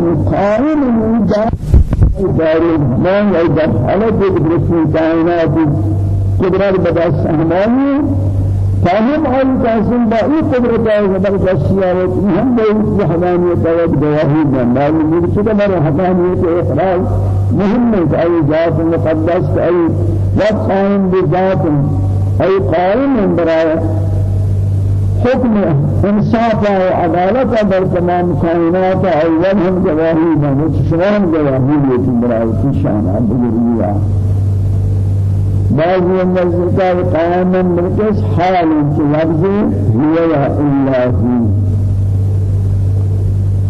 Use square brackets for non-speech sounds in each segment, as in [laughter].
قائم من دار الزمان أي دار حالة برسول كائنات قدرات بدأ سهماني فهم أي قاسم بأي قدرة بدأ السيارة هم بأي وحدانية أو جواهي من معلوم يرشد مرة وحدانية إخراج مهمة أي ذات مقدس أي وقت بذات أي قائم من براءة حكم انصاف و عدالت در تمام کائنات اول هم گواهی ہیں شما هم گواهی لیکن برای کی شان ابدیہ بعض من ذکر قائما مرکز حال لفظ هي الا هي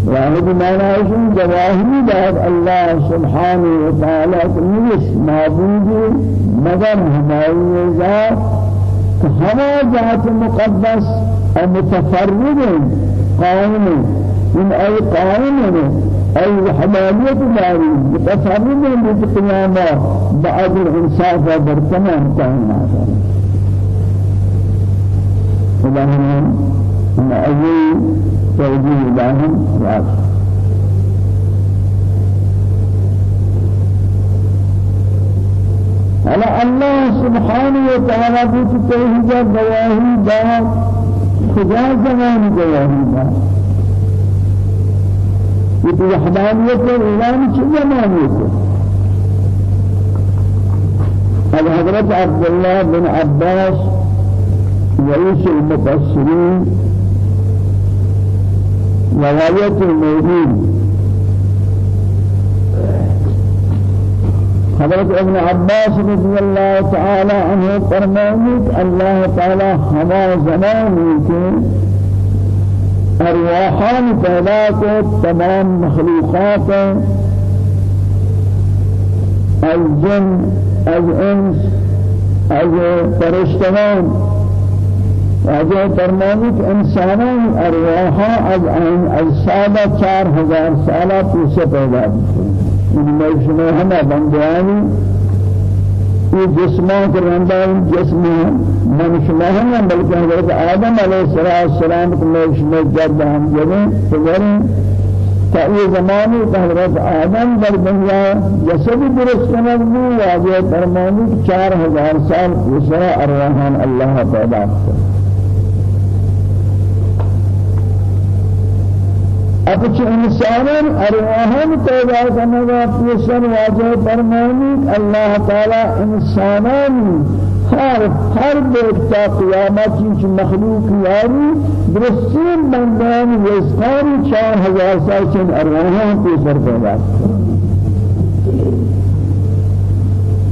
واحد معنى شن جواهری داد. الله سبحانه وتعالى نیش معبود مگر ہماری ذات هما ذات مقدس المتفرد قائم. من أي قائم؟ أي وحدانية داري. متفرد بالقيامة بعد الإنصاف برتمان كائنات إلهنا ما أي توجيه لهم راجع على الله سبحانه وتعالى بيت توحيد گواهی داد خدا زمان گواهی داد یہ وحدانیت اعلان کی زمانیت اب حضرت عبد الله بن عباس رئيس المفسرين رواية الموجود حضرت ابن عباس رضي الله تعالى عنه فرمائے الله تعالى ہما زمانی کے ارواحان پیدا کو تمام مخلوقات الجن الانس از فرشتگان. واجه فرمانی کہ انسانان ارواحا از از سالہ چار ہزار سالہ پیسے پیدا ہوئی میں شما بندیانی. یہ جسمان رندہ جسم من شما ہم بلکہ حضرت آدم علیہ السلام کو میں شما جد ہم جبیں فجریں تا یہ زمانی حضرت آدم در دنیا جسد درست کنگ بھی واجہ فرمانی چار سال دوسرا ارواحان اللہ پیدا کرتا اپچ انسانان ارواحان پیدا کرنے کا پیشن واجہ فرمانی اللہ تعالی انسانان ہر ہر بیتا قیامت چیز مخلوق یاری درستین بندان وزقان چار ہزار سال چن ارواحان پیشن پیدا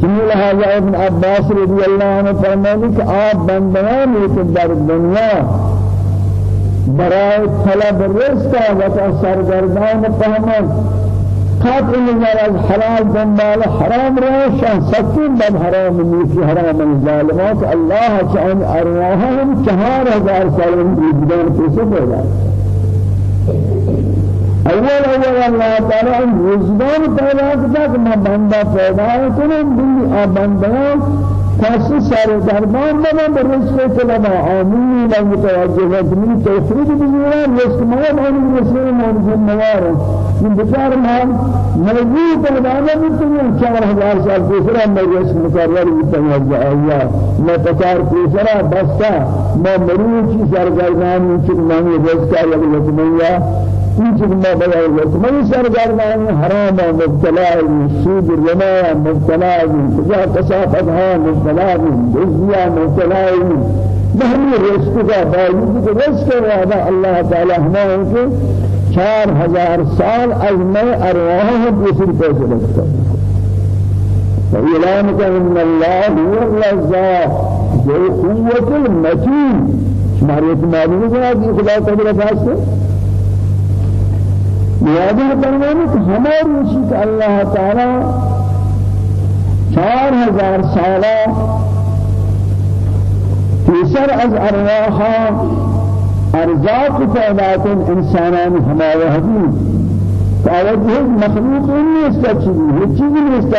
جمیل لہذا ابن عباس رضی اللہ عنہ فرمانی کہ آپ بندان ایک در دنیا برای طلب رزق و سرگردان فهمن قطع نظر از حلال دنبال حرام روشن. سکین بد حرام نیکی حرام الظالمات الله چان ارواحهم چهار هزار سال بیدان پیسه پیدا. اول اول الله تعالی وجدان پیدا کرتا کہ میں بندہ پیدا کروں دل آ کسی سر درمان بنا برسل طلبا آمین لا متوجه من تفرید بزرگان رزق ما آمین رسول موجود موارد من بچار ما موجود طلبانا بتنين چار ہزار سال دوسرا رزق مقرر متوجه آیا میں پچار دوسرا بستا میں مروچی سرگردان چک مانی رزق آیا لکمیا چیز ما بیان کرد من سرگردان حرام مبتلا سود رما مبتلا کجا کسافت ها مبتلا دزیا مبتلا بہمی رزق کا باوجود کہ رزق وعدہ اللہ تعالی ہمیں کہ چار ہزار سال از میں ارواح دوسری پیسے رکھتا فإعلان أن الله هو الرزاق ذو قوة المتين شمارية معلومة هذه خدا تعالى فاسد یادی فرمانی کہ ہماری رشید اللہ تعالی چار ہزار سالہ تیسر از ارواحا ارزاق کن انسانان ہمارے حدود توجه مخلوق نیست چیزی هیچ چیزی نیست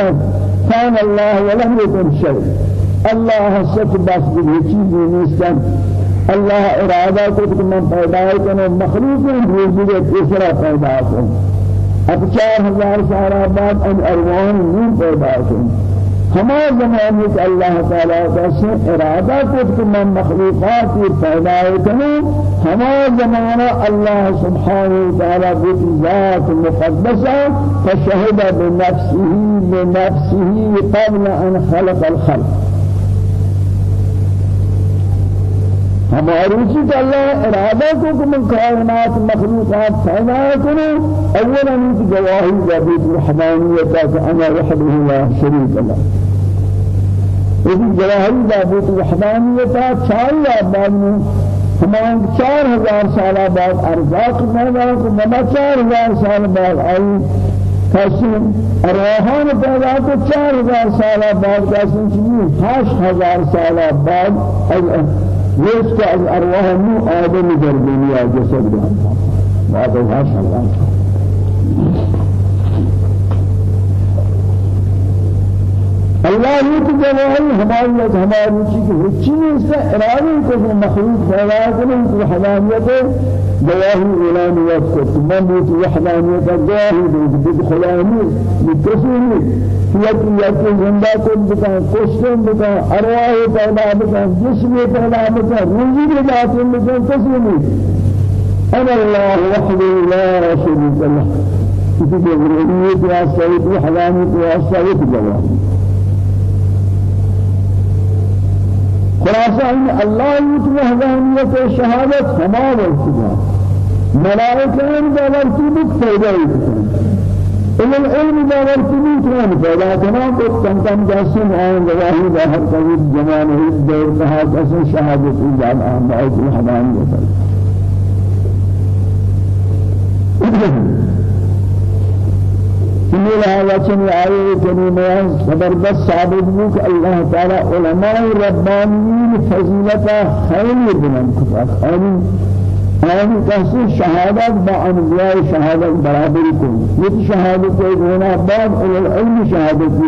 کان الله ولم يكن شيء الله سچ بس هیچ چیزی نیست الله ارادہ کو کہ میں پیدا کروں مخلوق روزی کے تیسرا پیدا کروں اب چار ہزار سال بعد ان ارواح نور پیدا ہوئے ہما زمانے کہ اللہ تعالیٰ کا سے ارادہ کو کہ من مخلوقات پیدا کروں ہما زمانہ اللہ سبحانہ وتعالی بذات مقدسہ فشهد بنفسه بنفسه قبل أن خلق الخلق. ہماری چیز اللہ ارادہ کو کہ من کائنات مخلوقات پیدا کرو اولا ان گواہی جابیت الحمانیت کہ أنا وحده لا شریک له۔ یہ گواہی جابیت الحمانیت چاہیے بعد میں ہمان چار ہزار سال بعد ارزاق پیدا کو بنا چار ہزار سال بعد آئی۔ کسی ارواحان پیدا کو چار ہزار سال بعد کسی چیزی ہشت ہزار سال بعد ارواح نو آدم در دنیا جسد. بعد از الله اللہ یہ تو جواب ہماری ہے ہماری چیز کی چیز سے ارادے کو مخلوق پیدا کرنے کی حدانیت گواہی اعلان وقت کو من بھی وحدانیت گواہی دے خدانی بکسونی یک یک زندہ کو بتا کوشن بتا ارواح پیدا بتا جسم پیدا بتا روزی کے ذات میں بتا کسونی أنا الله وحده لا شريك له كتب الرؤية والسيد وحدانية والسيد جواب. خلاصہ ان اللہ کی وحدانیت شہادت ہما ورسدہ ملائکہ باور کی بک پیدا ہوئی ان العلم باور کی بک کون پیدا کرنا تو کم کم جاسم آئیں گواہی باہر قریب جمان ہے دور کہا جسم شہادت ایجاد آئیت وحدانیت سمیل وچن آئے کریمہ زبردست ثابت ہو کہ اللہ تعالی علماء فضیلتا خیلی بلند کتا خیلی آن کسی شهادت با انبیاء شهادت برابر کو یہ شهادت کو ہونا بعد العلم شهادت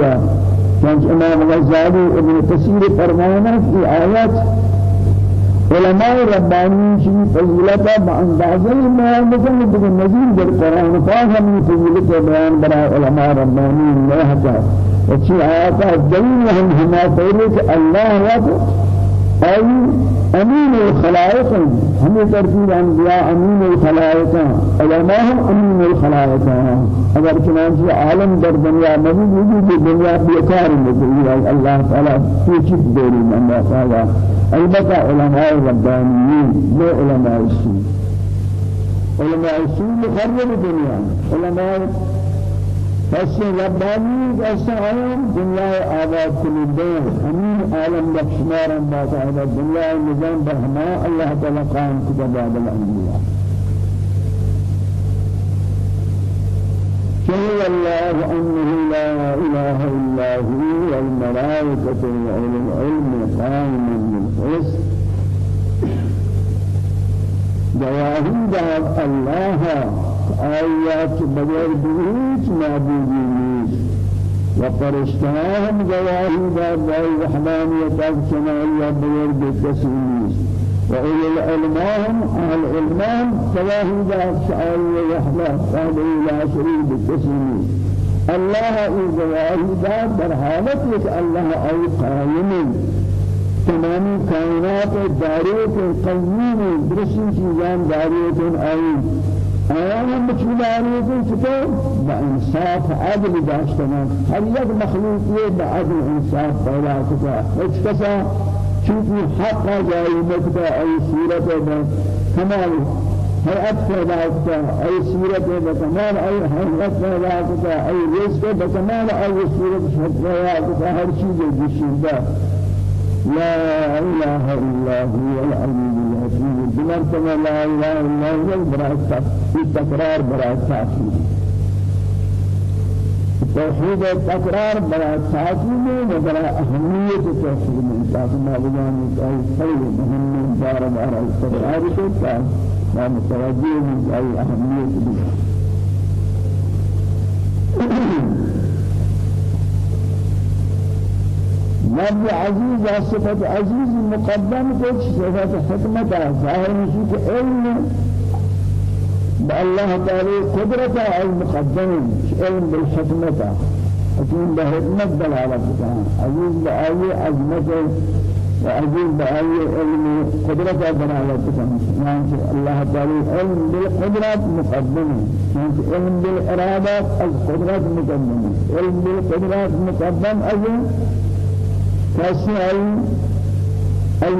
چنانچہ امام غزالی ابن کثیر فرمانا کہ آیات علماء ربانی شيء فضیلت باندازه ما بکن دیگر نزول در قرآن پاک ہمیں فضیلت بیان برا علماء ربانی اللہ کا اچھی آیات دلیل ہم ہما کہ اللہ وقت أي أمين الخلائق هم ترتيب أنبياء أمين الخلائق علماء أمين الخلائق أگر چنانچہ عالم در دنیا نبی وجود دنیا بیکار نہیں اللہ تعالی پیچھے دوری من اللہ تعالی۔ البته علماء ربانيين لا علماء السوء علماء السوء مخرب الدنيا علماء بس رباني بس عالم دنيا آباد الدين أمين عالم بخشمار ما تعالى الدنيا النظام برهما الله تعالى قائم كتاب الأنبياء شهد الله أنه لا إله إلا هو والملائكة وأولو العلم قائما بالقسط. جواهی داد الله. آیات بغیر بهیچ معبودی نیست. و فرشتهان جواهی داد بای وحدانیت بکسی نیست. وإلى العلمان أهل العلمان فلاهي ذا شعار وحده وحده لا شريك بالتسليم الله إذا ذا در حالتك الله أي قائم. تمام كائنات دارية قيم درسين چیزان دارية أي آيان مچلارية چطور؟ بإنصاف عدل داشتنا هل يد مخلوقية بعدل إنصاف پیدا کتا. اچ چونکہ حق جائے مکتا آی صورت با کمال حیات پیدا کتا. آی صورت با کمال آی حیات پیدا کتا. آی رزق با کمال آی صورت پیدا کتا. ہر چیز جشنده لا إله إلا هو العلي الحكيم. بمرتبة لا إله إلا هو برأس التكرار برأس توحید تکرار برای تعظیم و برای اهمیت توحید تاکہ ما بجانب ای خیر مهم دار دار التکرار کو تا ما متوجه من ای اهمیت بھی نبی عزیز صفت عزیز مقدم کو صفت حکمت ہے کہ علم بالله تعالى قدرة المقدم علم بالحكمة حكيم بحكمة دلالة عزيز بآية عظمة وعزيز بآية علم قدرة دلالة يعني الله تعالى علم بالقدرة مقدم يعني علم بالإرادة القدرة مقدم علم بالقدرة مقدم أجل كسي أي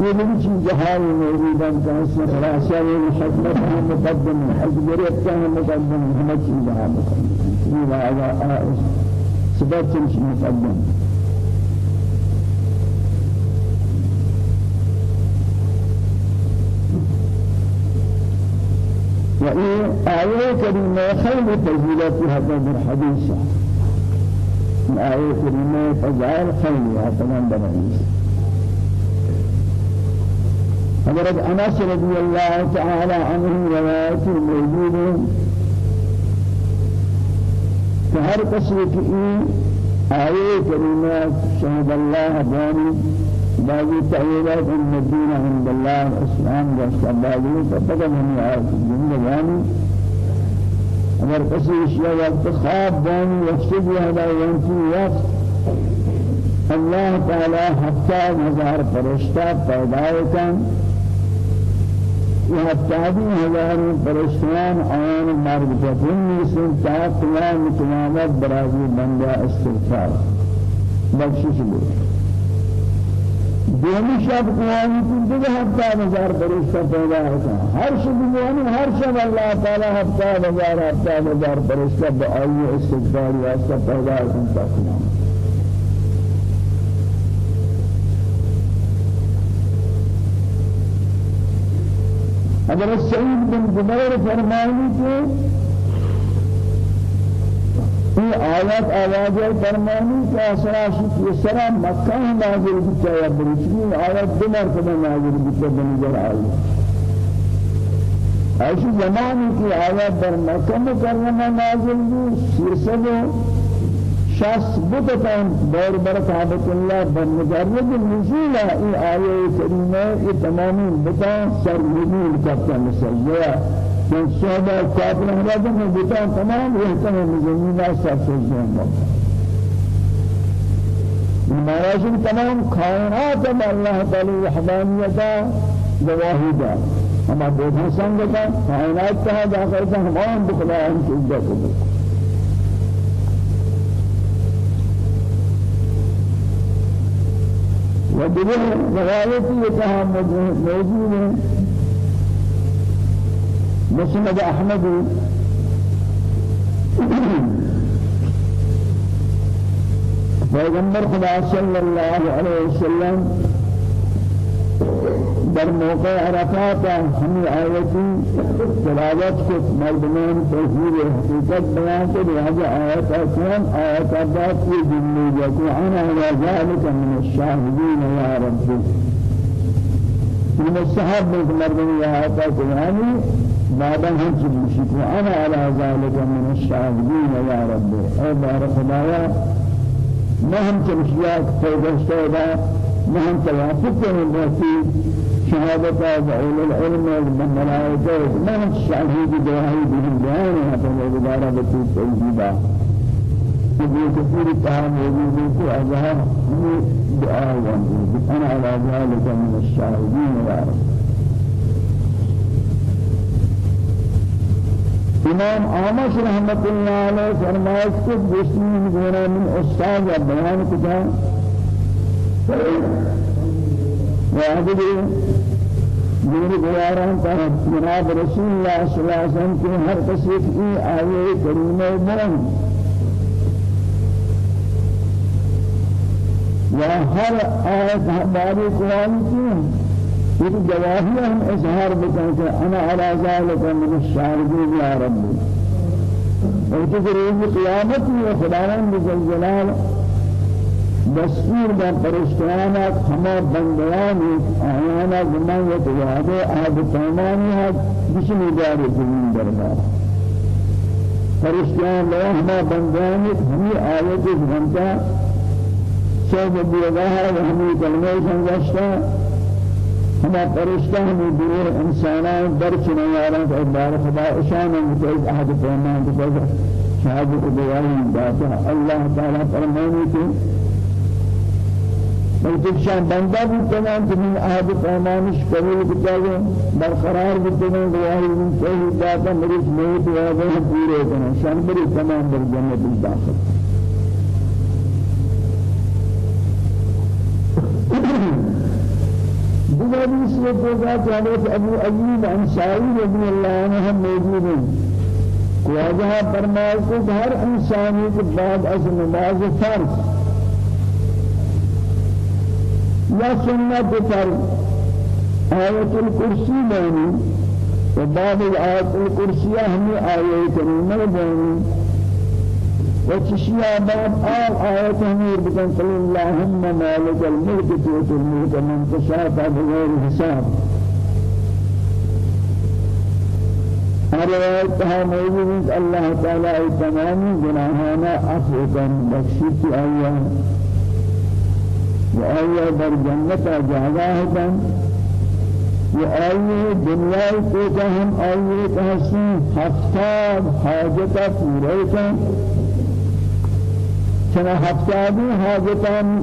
يبني جهال موجودا كاسم راسيا الحكمة مقدم الجريء كان مقدم هم شيء جهال مقدم. هذا سبب شيء مقدم. وإيه آية كريمة خير فضيلة هذا الحديث آية كريمة فجعل خير هذا الحديث حضرت انس رضي الله تعالى عنه ہے کہ ہر قصے کی آیے کریمہ شهد الله بانی بعضی تعییرات الدین عند الله الاسلام والسبابی فبدا من آیات جنبانی اگر کسی اشیاء وقت خواب بانی یفسد هذا ينفي وقت الله تعالى حتى نظر فرشتہ پیدا کن. یہ تابی ہزار پرشتیان آن مرد جتن نیسن تا قیام قیامت برازی بندہ استغفار. بخشش لے دومی شب کی دیگه ہفتہ ہزار پرشتہ پیدا ہوتا ہر شب قیامی ہر شب اللہ تعالی ہفتہ ہزار ہفتہ ہزار پرشتہ بآئی استغفار واسطہ پیدا ہوتا قیامت اگر سعید بن جبیر فرمانی کہ یہ آیات آواز فرمانی کہ آسراش کی سرا مکہ نازل کی چاہیے برچنی آیات دو مرتبہ نازل کی بنظر آئی ایسی زمانی کی آیات در مکہ مکرمہ نازل شخص بتتان دور برکابت الله بمجرد النزول ای آیه کریمه ای تمامی بتان سر نزول کرتا مسیح صحبه کافر هذا من بتان تمام يهتم بزمین سر سجدان مہاراج تمام کائنات میں اللہ تعالی وحدانیت گواہی دا ہم ابو حسن کا کائنات کا داخل ہم بخلا ہم کی عزت ودبر روايتي يتها موجود مسند أحمد. پیغمبر خدا صلی اللہ علیہ وسلم. در موقع عرفات ہمیں آیتی تلاوت کو مردمان توحید حقیقت بیان کے لہذا آیت اکرم آیت ابات کی جنی على ذلك من الشاهدين يا رب من الصحاب من مردمان آیت اکرمانی بعد هم چبوشی آنا على ذلك من الشاهدين يا رب. اے بار خدایا ما هم چمشیات پیداشتہ ما هم توافق من شهادة أولي العلم والملائكة ما هم شاهد دعائي بهم دعائي هذا الإدارة بتوت تجيبا یہ كثير تام موجود ہے اظہار دعاء أنا على ذلك من الشاهدين يا رب. إمام آمش رحمت اللہ علیہ فرمائش کو دوسری گونا من استاد یا بیان کتا وهذه دین گواران کا جناب رسول اللہ صلی اللہ علیہ وسلم کے ہر کسی کی آیے کریمہ بلند یا ہر آیت ہماری قرآن کی یہ گواہی ہم اظہار بکن کہ أنا علی ذلك من الشاهدین یا رب. اور تو روز قیامت میں خداوند جل جلالہ دستور با پرشتیانات ہما بندیانی آیانا زمان و تیادے آب تمامی ہے بشنی داری زمین دربار. پرشتیان لیا ہما بندیانی ہمی آیت زمانتا سوف بیگاہ و ہمی کلمہ سنگشتا ہما فرشتہ ہمیں دور انسانان در چنے یاران کہ بار خدا اشان متعید احد فرمان کہ شہادت دعائی داتا اللہ تعالی فرمانے کہ بلکہ شان بندہ بھی تمام جنین احد فرمانش قبول بتاگے برقرار بتنے دعائی من صحیح داتا مریض موت وعدہ پورے کنے شان بری تمام در جنت داخل. حدیث میں دیکھا حضرت ابو ایوب انصاری رضی اللہ عنہ موجود واجہ فرمائے کہ ہر انسانی کے بعد از نماز فرض۔ یا سنت فرض۔ آیت الکرسی بانی و بعد آیت الکرسیہ ہمیں بانی وتشيا باب آل آية أمير بكن قل اللهم مالك الملك تؤتي الملك من تشاء بغير حساب. روايتها موجود الله تعالى تمام جناحنا أفوكا بخشيت آية وآية در جنة جاغاهتا وآية دنيا کو ہم آية کہسی ہفتاد حاجتا پورے چنا هفتادی حاجتان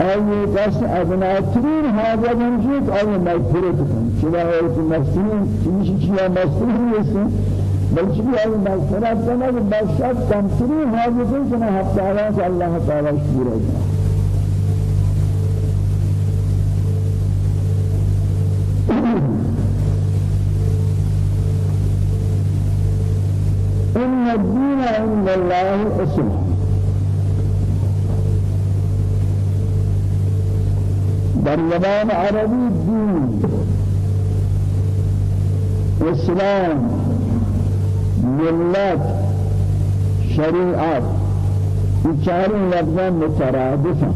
آیه کس ادناترین حاجت همشید آیه مغفرت کن چرا آیه مسیح چیزی چیا مسیح نیست بلکه آیه مغفرت کنه؟ و باشد کمترین حاجتان چنا هفتادی که الله تعالی شکر [clears throat] إن الدين عند الله الإسلام در زبان عربی دین اسلام ملت شریعت این چاری لفظان مترادف ہیں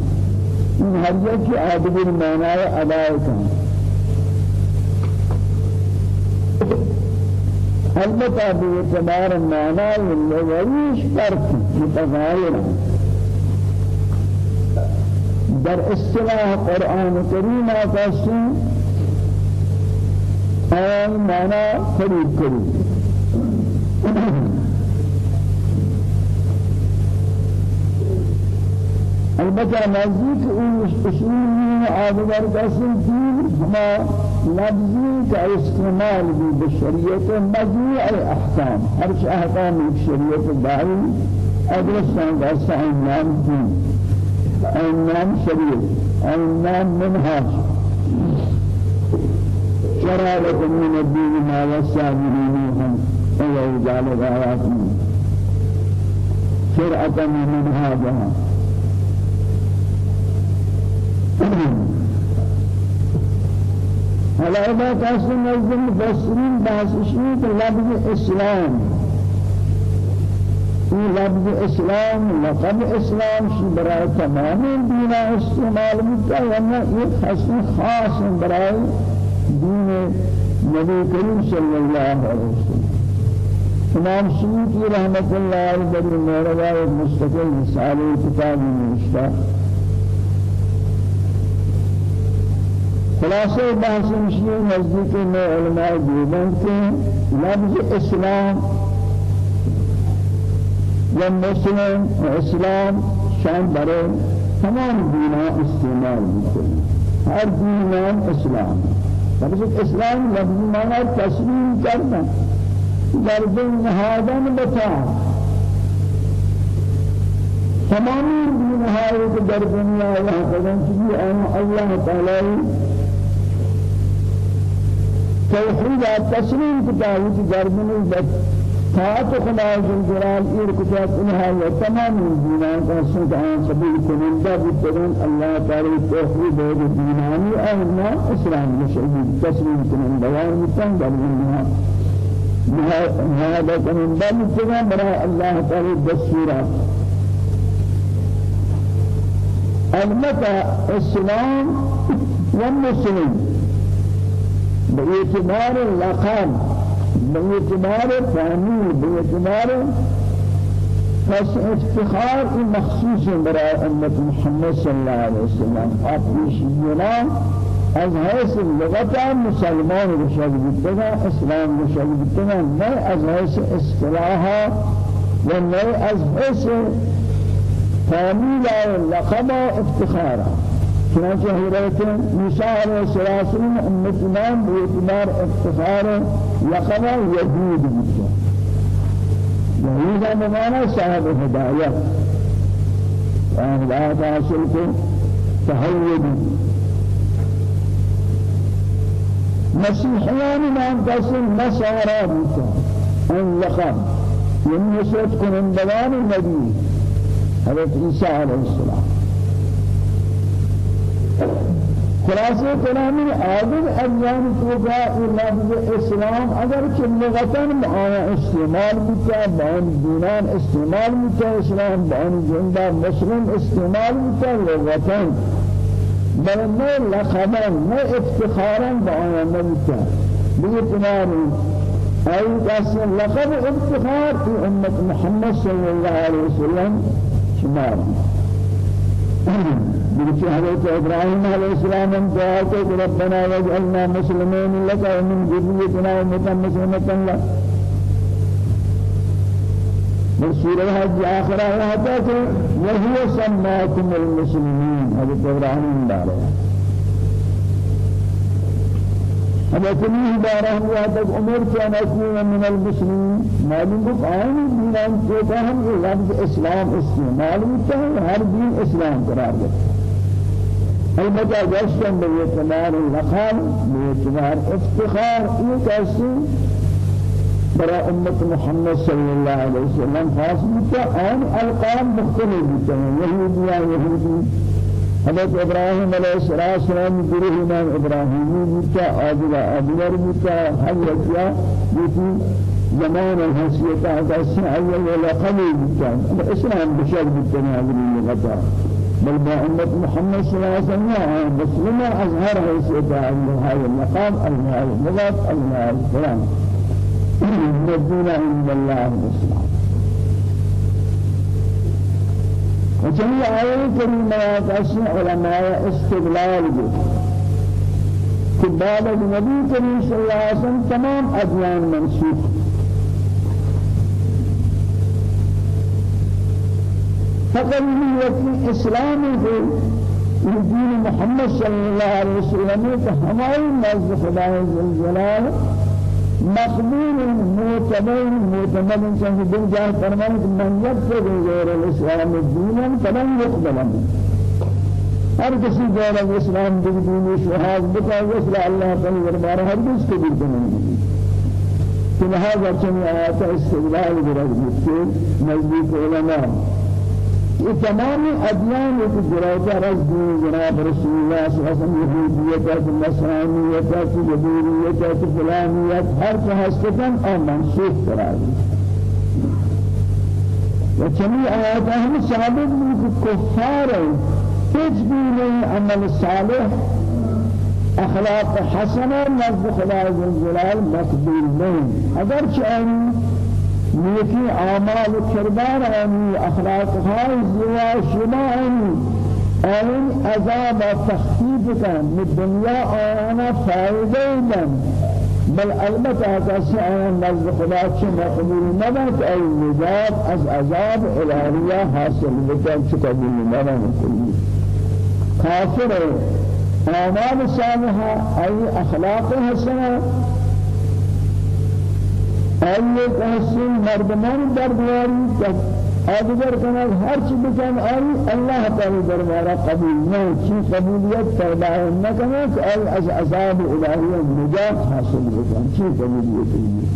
این ہر یکی آدمی معنی ادائے کن البتہ بھی اعتبار معنی لغویش فرق متغایر ہیں در اصطلاح قرآن کریم آقاسی آن معنى قریب قریب البته نزدیک این اصول آدگر قسم دین ہما لفظی کا استعمال بھی بشریعت مجموع احکام ہر احکام شریعت دائی ادرسان کا سعین نام دین أيام شريف أيام منهاج. لكم من الدين ما وسع به نوحا ويجعل غاياتهم شرعة من منهاجها. هلا إذا كان نزل المفسرين شيء لفظ إسلام في لفظ إسلام لقب إسلام شي براء تمام دين استعمال مكة وما يخص خاص براء دين نبي كريم صلى الله عليه وسلم. امام سيوطي رحمة الله عليه بدر مهربا مستقل رسالة كتاب نوشتا خلاصه بحث مشي نزدیک میں علماء کے لفظ اسلام یا مسلم اسلام شان برای تمام دینا استعمال می‌کنیم. هر دین نام اسلام بلکه اسلام لفظی مانا تسلیم کردن. در دین نهادن بتا تمام دین هایی که در دنیا یا خداوند چیزی آن الله تعالی توحید تسلیم کتابی در دنیا طاعت خدا جل جلال ایر کتاب إنها و تمام دینان کا سنت آن قبول کنندہ بودن اللہ تعالی توحید و دینانی اہلنا اسلام مشہید تسلیم کنندہ و متن در انها نهاده کنندہ بودن برای اللہ تعالی دستورات البته اسلام و مسلم به اعتبار لقب باعتبار فهمی باعتبار پس افتخار مخصوص برای امت محمد صلی اللہ علیہ وسلم. آپ یہ از حیث لغت مسلمان بشد بیتنا اسلام بشد بیتنا نه از حیث اصطلاحا و نه از حیث تعمیل لقب افتخارا چنانچہ حضرت موسیٰ علیہ السلام امت امام بیعتبار افتخار لقب یزید بیتا یزید بمانا صاحب و ہدایت حاصل کو تحوید مسیحیان نام کسی نصارا بیتا إن لقب یعنی نسوت کنندگان نبی حضرت عیسیٰ علیہ السلام. خلاصه کلامی آدم ادیان توقع لفظ اسلام اگر که لغتاً معانا استعمال بکا بان دینان استعمال بکا اسلام بان جندا مسلم استعمال بکا لغتاً. بل نه لقبا نه افتخارا بآنا نبکا بیتناری أي قسم لقب افتخار في أمة محمد صلى الله عليه وسلم شمال بلکہ حضرت ابراہیم علیہ السلام نے دعا کہ ربنا واجعلنا مسلمين لك ومن ذريتنا امة مسلمة لك. من سورة الحج آخر آيات وهو سماكم المسلمين. حضرت ابراہیم دارے أما تنيه بارهم وعدك أمرت أن أكون من المسلمين. معلوم بك آئين دينان كيتا هم لفظ إسلام استعمال بكتا هر دين إسلام قرار البتة جشتن بيتمار اللقام بيتمار افتخار. إيه كاسي؟ برا أمة محمد صلى الله عليه وسلم خاص بكتا آن القام مختلف بكتا يهودي يهودي. حضرت ابراہیم علیہ السلام گروہ امام ابراہیمی بودتا آدھلا آدھلر بودتا حضرت یا یکی زمان الحسیت آتا سعی ولا قبل بودتا اسلام بشر بودتا ناظرین لغتا. بل امت محمد صلی اللہ علیہ وسلم مسلم اظهر حسیت آدھلا هذا المقام الله اللغت الله السلام الدين عند الله الإسلام وجميع آيات كريمة قسم علماء استدلال از نبی کریم صلی اللہ علیہ وسلم تمام ادیان منسوخ. فقط یہ إسلام ہے دین محمد صلی اللہ علیہ وسلم کہ ہماری نزد خدا جلال مقبول معتبر معتمد انسان دل جاه فرمان من يبتغي غير الإسلام دينا فلن يقبل ہر کسی غیر الإسلام دین دین شہاد بتا وصل دربار ہر کس کو دل نہیں کہ لہذا چنی آیات استدلال برد کے نزدیک علماء یہ تمام ادیان کی جرائت رز جناب رسول اللہ صلی اللہ علیہ وسلم یہودیت ہے نصرانیت ہے جبوریت ہے فلانیت ہر کا ہستن اور منسوخ قرار و چمی آیات ہم ثابت بھی کہ کفار کچھ بھی عمل صالح اخلاق حسنہ نزد خدا جلال مقبول نہیں اگر چاہیے نیکی اعمال و کردار آنی اخلاق های شما آنی آن عذاب تخفیف کن می دنیا آنا فائده دن بل البته کسی آن نزد خدا چه مقبول نبود ای نجات از عذاب الهیه حاصل بکن چه قبول نبود کافر اعمال صالحه ای اخلاق حسنه آیه کسی مردمان در دیاری آدگر کنار هر چی بکن آئی اللہ تعالی دربارہ قبول نہ چی قبولیت نہ کرے کہ آئی از عذاب الہی نجات حاصل بکن چی قبولیت ہے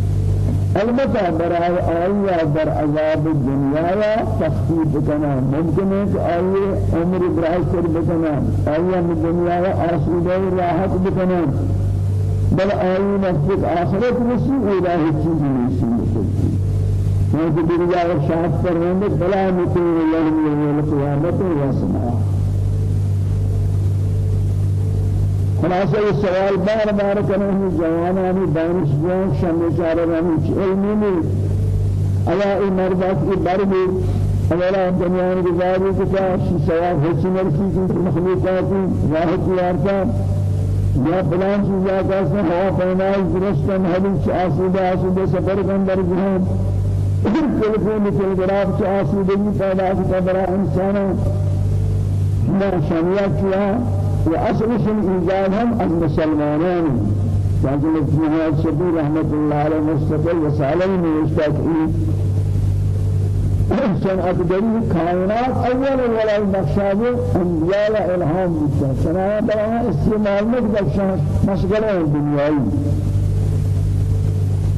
البتہ برای آئی در عذاب الدنیا تخفیف کنا ممکن کہ آئی عمر براہ کر بکنا آئی دنیا آسودہ راحت بکنا بل آئین افضل آخرت رسی الہ چیزی رسی مکلتی مجھے درجہ ارشاد فرمانے بلا مکر یوم یوم القیامت و سماع خلاصہ یہ سوال بار بار کرنے ہیں جوانانی دانش جوان شمی چارانی علمی نہیں ایا ای مردات کی برمی اولا دنیا میں گزاری کتا سوال حسن رسی کی مخلوقاتی واحد یارتا یا فلان چیز یا کیسے ہوا پیمائی درستن حدیث آسودہ آسودہ سفر کے اندر جہاں تلفون تلگراف چ آسودگی پیدا کی برا انسان ما شانیات کیا؟ و اصلش ایجاد هم از مسلمانان لكن في هذا الشبير رحمة الله عليه مستقل وسالين ويشتاق صنعت دری کائنات أول ولا نقشاب انبیاء إلهام بودتا صنعت برای استعمال مکدشان مشغله دنیایی.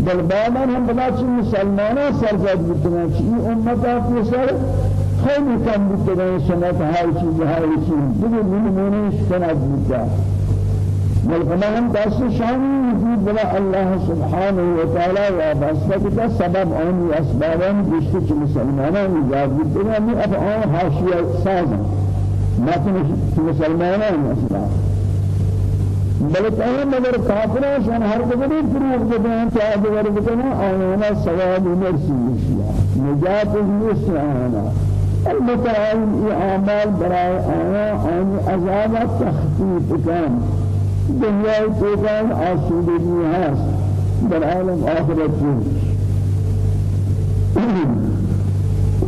بل بعدا هم بلا چی مسلمانان سرزد بودتا چی امتا پیسر خیلی کم بودتا سنت های چیز های چیز دیگه نمونه سنت بودتا بل فمن دست شانی وجود بلا الله سبحانه وتعالى وابسطة سبب آن اسبابان گشت چه مسلمانان ایجاد بودن می اب آن حاشیه سازن متن مسلمانان اسباب بل تعالی مگر کافران شان هر کدی فروغ بدن چاہے ور بدن آنا ثواب مرسی نجات نیست آنا البته این اعمال برای آیا آن عذاب تخفیف کن. دنیای توکان آسودگی هست در عالم آخرت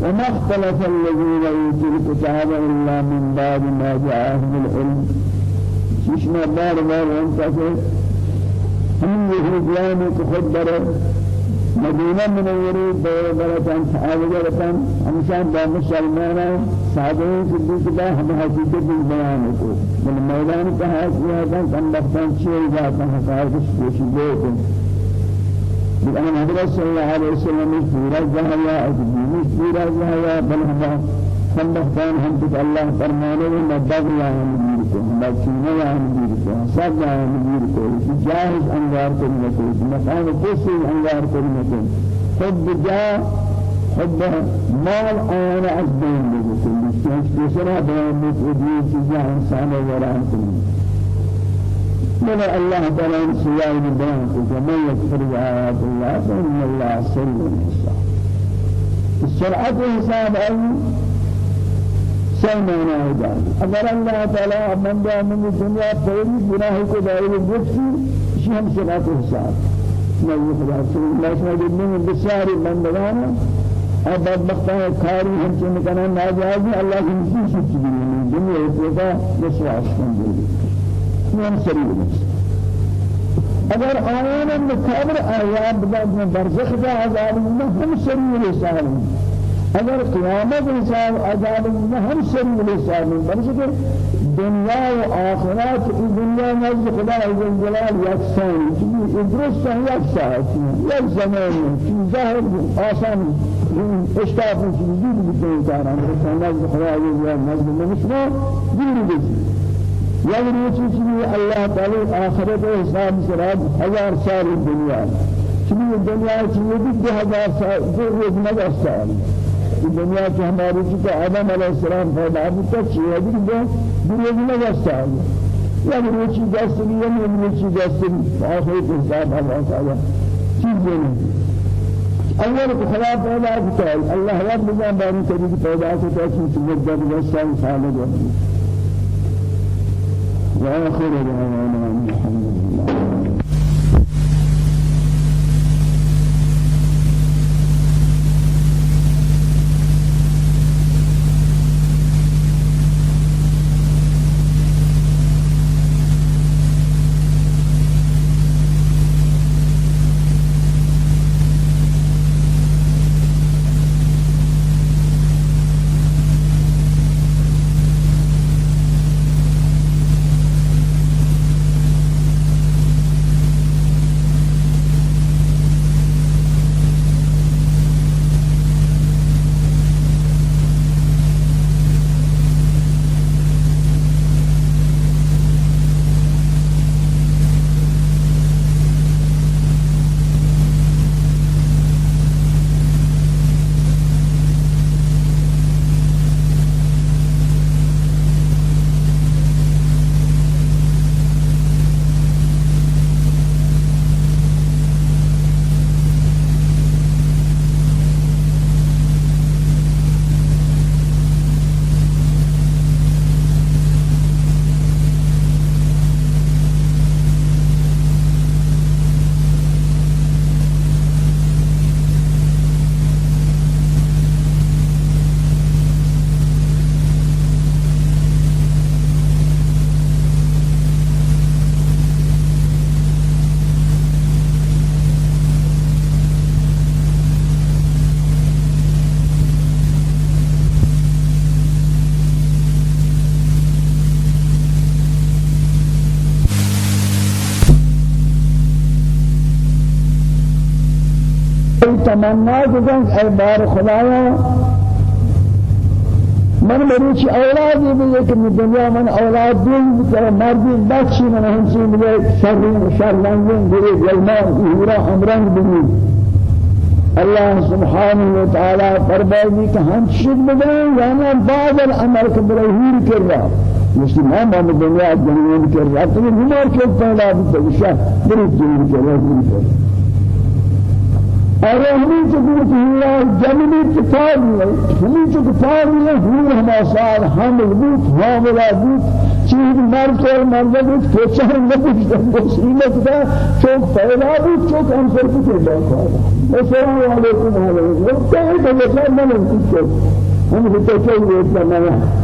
وما اختلف الذين اوتوا الكتاب الا من بعد ما جاءهم العلم. ششنا بار بار انت هم يهوديان خود مدینہ منوری دور برتن صحابہ برتن ہمشان با مسلمان صحابہ صدیق با ہم حقیقت بیان کو من میدان کیا تھا کم بختان چیر جاتا ہے دے کو بأن حضرت صلى الله عليه وسلم پورا جہیا اجبینی پورا جہیا بل کم بختان ہم تک اللہ فرمانے میں مدد لا ہم دیر کو ہم دیر کو سب دیر کو جاہز انگار کرنے کو مقام کسی انگار کرنے کو حب جا حب مال آن از بین لگو کلی چیز کسرا بیان بیت ادوی چیزا انسان وران کلی من الله تعالى سيئ بيان كما يكفر بآيات الله فإن الله سر الحساب. السرعة حساب أي سيمانا هدان اگر اللہ تعالی بندہ من دنیا پوری گناہ کو دائر اسی ہم صلاة حساب نبی خدا صلی اللہ علیہ وسلم من بسیاری بندگان اب بدبختان کاری ہم سے نکنا ناجائز اللہ کی مسی سچ بھی دنیا اتوکا بسواس کن دے ہم سریع اگر آیان مکابر آیات بدن برزخ دا عذاب ہم سریع رسالیں اگر قیامت حساب عذاب هم سری حساب بلکہ دنیا و آخرت ای دنیا نزد خدا عز جلال یکسان چیزی ادرس یکسان یک زمان چیز ظاهر آسان اشتاف چیزی بیتون کاران رسان نزد خدا عز جلال نزد نمشنا دیری بسی یعنی یہ چیزی اللہ تعالی آخرت حساب سراب ہزار سال دنیا چیزی دنیا چیزی دو ہزار سال دو روز نگا سال دنیا کے ہماری کی آدم علیہ السلام پیدا ہوتا چیئے بھی دو دنیا میں واسطہ ہے یا روچی دستری یا روچی دستری آخری کے حساب اللہ تعالی چیز نہیں أول کو خدا پیدا کرتا ہے اللہ رب نظام بانی طریق پیدا کرتا ہے چیز مدد واسطہ سالہ جو وآخر دعوانا الحمد تمنا کن ای بار خدایا۔ من مریچ اولادی بھی کہ دنیا من أولاد دل کہ مردی بچی من ہمسی ملے شر شر لنگن گرے جلمان ہورا امرنگ بنی۔ الله سبحانه وتعالى فرمائے کہ ہم شد بدیں یعنی بعض العمل کے برہیر کر رہا۔ مسلمان ہم دنیا جنین کر رہا تو بیمار کے پہلا بھی تو شاہ بری جنین کر رہا۔ اور ہمیں کہ اللہ جنبی کتاب ہے ہمیں جو کتاب ہے ہور ہماسار حامل بوت. حاملہ بوت چیز مرد اور مرد بوت کوچہ نبوت مسلمت دا چوک پہلا بوت چوک انسر کو پیدا کھا السلام علیکم علیکم وقت ہے کہ سب میں نہیں ہم تو چاہیے کہ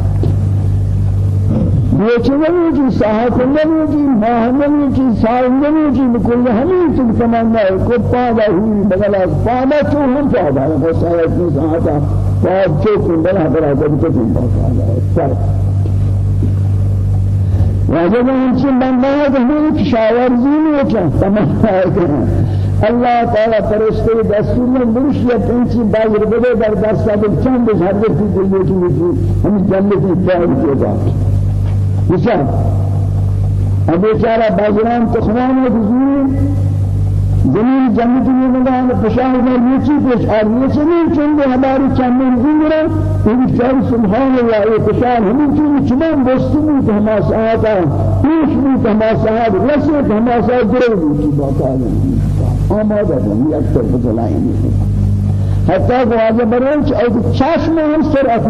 یہ چیزیں کی صاحب نہیں کی ماہ نہیں کی سال نہیں کی بكل ہمیں تم تمنا ہے کو پادا ہوئی بغل پادا تو ہم پادا ہے بس ہے کی ساعتا پاد جو کو بلا بلا تو تم پادا ہے۔ واجب سے بندہ ہے کہ ہمیں شاورزی نہیں کیا تمنا ہے کہ اللہ تعالی فرشتے دستور مرش یا پنچی بایر بدے در دستا چند ہر کی دل کی ہم جنت کی پاور کیا بشر ابو چارا باجران تخوان بزرگ زمین جنت میں مگان پشاہ میں نیچی پیش اور نیچے نہیں چند ہماری چند زندرا یہ چار سبحان اللہ یہ پشاہ ہمیں چند چمان دوستوں تو ہما ساعتا پیش بھی ہما ساعت رسے ہما ساعت درو کی بات ہے آمادہ ہے اکثر بزلائیں حتی واجہ برون چ أو چشم ہم سرعت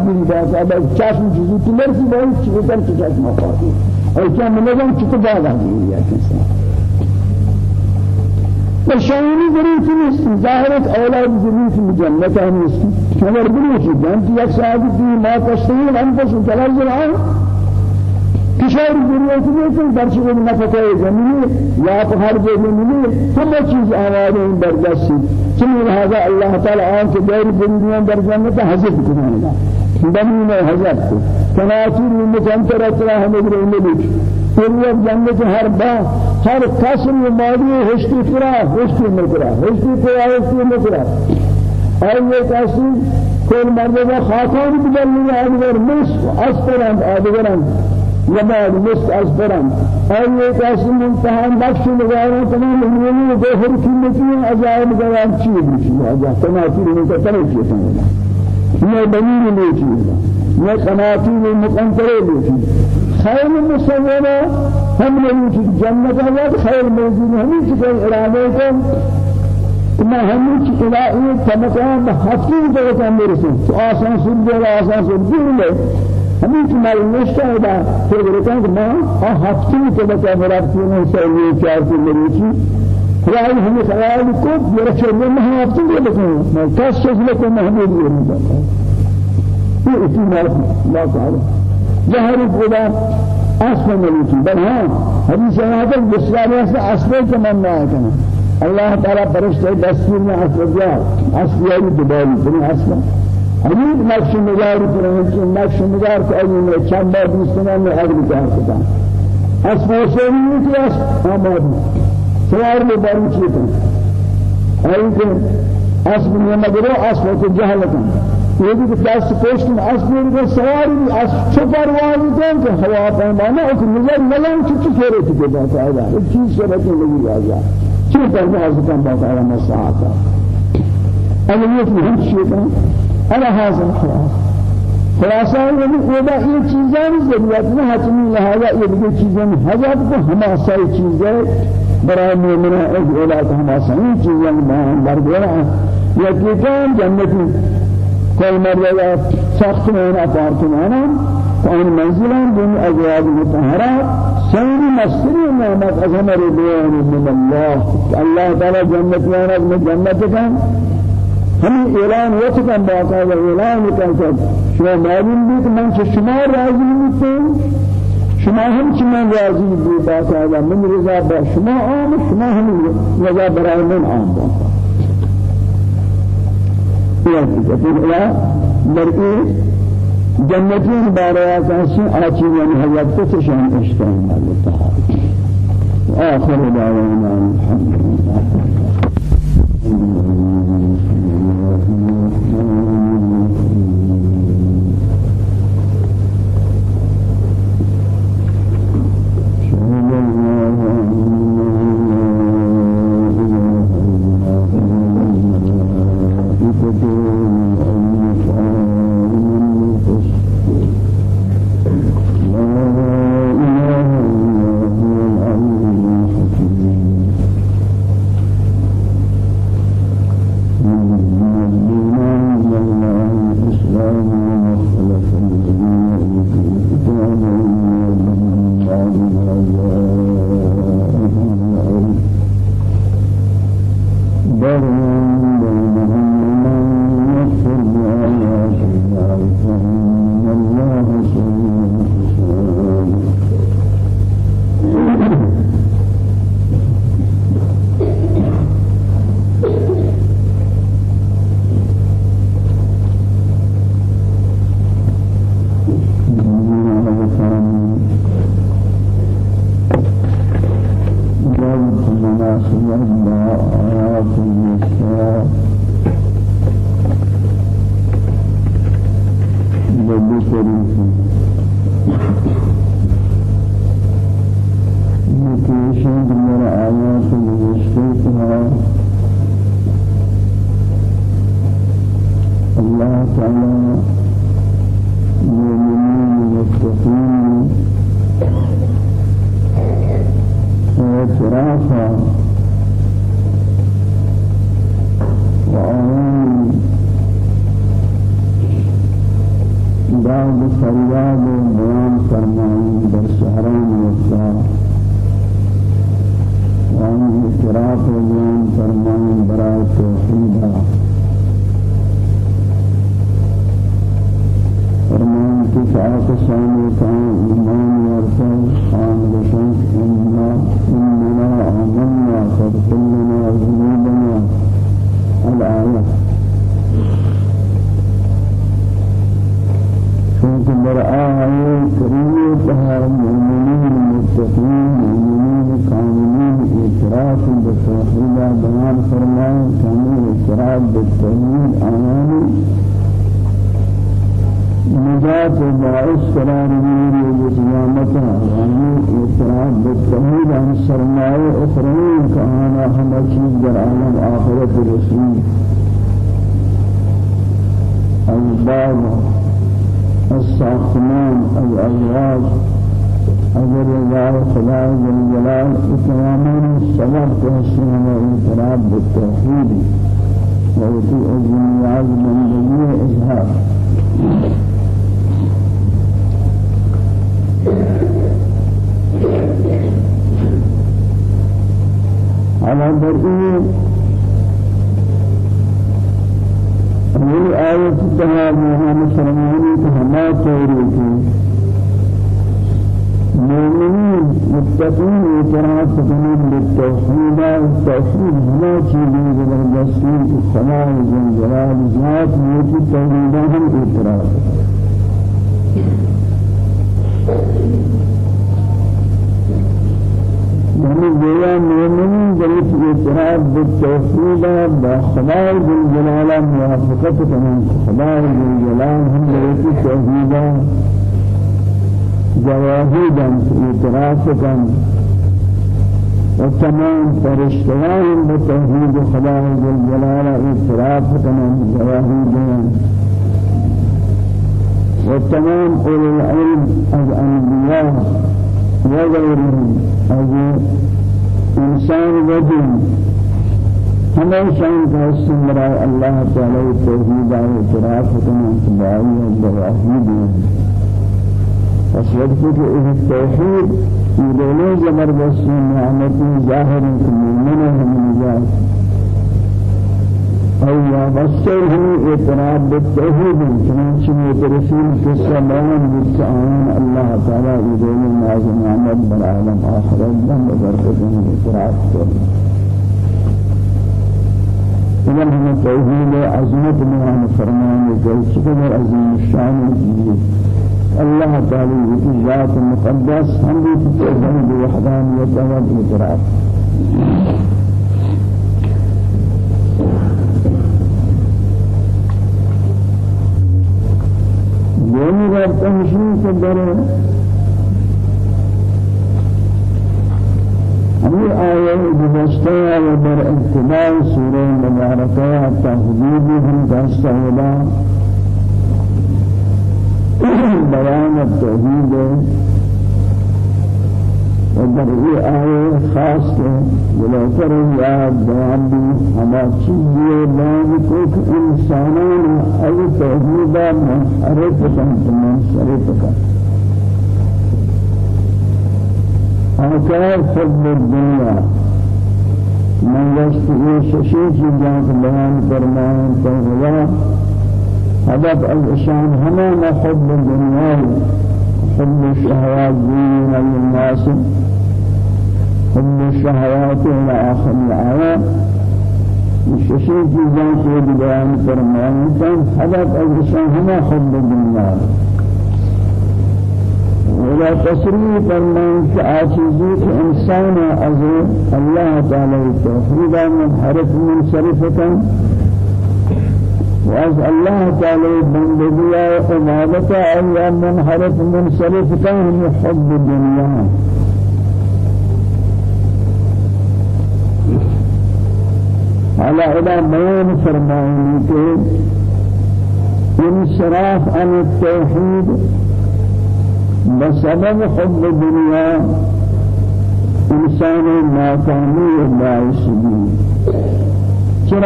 ہے بس چشم چیزی تمر کی بہت چیز کر کے چشم پاتی اور کیا منظم چت بعد آ گئی ہے کیسا بشانی ضرورت نیست. ظاهرت أولاد ضرورت جنت هم نیست. خبر بنوشی جنت یک ساعت دی ما کشتیم انفس کلام زرعان کشور ضرورت نہیں کہ درچ میں نفقہ زمین یا جگہ ملی ہم چیز آواز ہیں برداشت چن لہذا اللہ تعالی آن کے غیر بندیاں در جنت حذف کرنے گا بنی میں حذف کو تناصر میں جنت رتنا ہمیں رہنے لگی پھر جنت ہر با ہر قسم مادی ہستی کرا ہستی مکرا ہستی کرا ہستی مکرا یہ قسم کل مرد خاکان بدلنے آدگر مس اسپرند آدگرند يبعد مست أصبرا أي قاسم امتحان بخش نگارا تمام المؤمنين ظهر كلمتين أجائب جواب شيء بشيء أجائب تناثير من كتنه شيء تناثير ما بنين ليشي ما قناطير مقنطرة ليشي خير مسلمة هم ليشي جنة الله خير موجود هم يشي إرادتهم ما هم يشي إلهي تمكان حقيقة جگہ میرے سے آسان سن دے آسان دے ہمیں تمہاری نشتہ ہے پھر بولتا ہوں کہ میں ہاں ہفتے کے بچہ مرابطی میں یہ چار سے میری چی خدای ہمیں خیال کو میرا چلنے میں ہفتے کے بچہ میں کس چیز میں کو ہمیں لیے نہیں جاتا یہ اسی مرد اللہ تعالی جہر خدا اصل ملی تھی بل ہاں حدیث آیات بسرانی سے اصل تمنا ہے کنا اللہ تعالی فرشتے دستور میں اصل جا اصل دبالی تنی اصل حدود نقش نگار کنند که نقش نگار که این چند بار دوستان میں عقل کار کردن اسماء سومی کی اس آماد سوار میں بارو چیتن آئی کہ اسم میں مگرو اسم کو جہل کن یہ بھی دست پوشت میں اسم میں سوار بھی اس چپر والی دیں کہ ہوا پیمانا ایک نظر ملان چچ کھیرے تھے بات آیا ایک چیز سے رکھنے لگی آجا چپر میں حضرتان بات آیا مساعتا اگر یہ ہم شیطان على هذا الخلاص خلاصہ یہ خدا یہ چیزیں ضرورت نہ حتمی لہذا یہ بھی چیزیں حاجت کو ہماسا چیزیں برای مومنہ ایک أولاد ہماسا یہ چیزیں بیان بردورا یا کہ کام جنتی کوئی مرد سخت میں اپارتمانا فان منزلان دون ازواج مطهرات سين مصري نعمت ازمر بيان من الله الله تعالى جنة من جنة ہم اعلان ہو چکا باقاعدہ اعلان کرتا شما معلوم بھی کہ من شما راضی نہیں شما ہم شما راضی بھی باقاعدہ من رضا با شما عام شما ہم رضا برای من عام با. یہ مرئی جنتین باریا کسی آچی یعنی حضرت کو تشان اشتہم اللہ تعالی آخر دعوانا الحمد لله بالتوحید بیان فرمائے کامل اعتراف بالتوحید آیانی نجات باعث قرار دیر قیامتا یعنی اعتراف بالتوحید عن سرمایہ اخرین کہانا ہم چیز در عالم آخرت رسول الباب الساختمان الأزواج أجر رضا خدا الجلال تماما السبب تحسن واعتراف بالتوحيد ويطيع الجميع من جميع إظهار على برئيه یہ آیت تہا محمد سلمانی کہ ہما مومنین متقین اعتراف کنن بالتوحید التوحید ہما چیزیں زبردستین کی خدا جلال ذات کی توحیدہ ہم اعتراف يعني جوا مؤمن جريت اعتراف بالتوحيد بخبار بالجلال موافقة كمان خبار بالجلال هم جريت التوحيد جواهيدا اعتراف كان وتمام فرشتوان بالتوحيد خبار بالجلال اعتراف كمان جواهيدا وتمام أولي العلم الأنبياء وغيرهم هذه إنسان وجن ہمیشہ کا سمرا اللہ تعالی توحید و اعتراف کرنا فسوقت کہ یہ توحید دونوں زبردست نعمت ظاہر مومن ہے من أو يبصره اعتراف بالتوحيد چنانچہ مترسين في السماوات بالتعاون الله تعالى يدين الناس نعمت بالعالم آخر لم يبرقهم اعتراف کرنے إذن هم التوحيد عظمت من فرمان جل شكر عظيم الشان الله تعالى ذات المقدس هم في توحيد وحدانية والاعتراف دومی بار تنشین سے درے ہمیں آئے گزشتہ و در ہوگا [coughs] بیان التوحید در یہ آئے خاص کے بلوتر یاد بیان بھی ہما چیزی بیان کو کہ انسانان ای توحیدہ منحرف کنت منصرف کنت آکار فضل الدنیا من وشت یہ ششی چیزاں بیان فرمائیں تو هدف الإشان هما حب الدنيا حب الشهوات زين للناس حب الشهوات إلى آخر الآية. الشيء چیزاں کو بیان فرمائیں كان حدث الإنسان هما حب الدنيا. ولا تصريف فرمائیں کہ آچیزی کہ انسان از اللہ تعالی توحیدہ منحرف منصرفتا وأز الله تعالى بندگی عبادت أي منحرف منصرف كان يحب الدنيا. على إلى بيان فرمائني کے انصراف عن التوحيد بسبب حب الدنيا انسان ناکامی باعث بھی چرا کہ